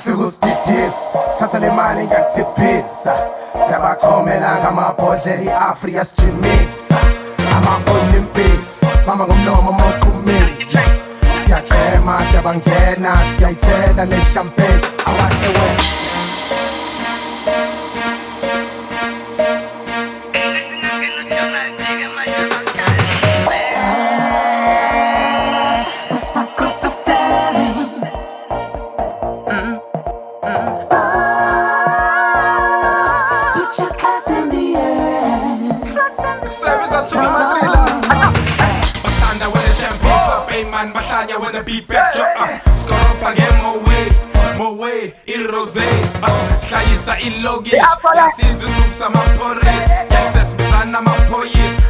awafika usididisi thatha le mali ngiyakuthiphisa siyabaxhomela ngamabhodlela i-afrika sijimisa. Ama-olympics mama ngomlomo mawuqhumile siyaqhema siyabangena siyayithela le champagne. Awahle wena Service athuka matrila basanda wena champagne pop man bahlanya wena beat back drop uh, skoropa nge mowe mowe irose uh, sihlayisa ilokish yasizwe isigubhu samaphoris yasesibizana amaphoyisa mayiqumo yasyabapolisi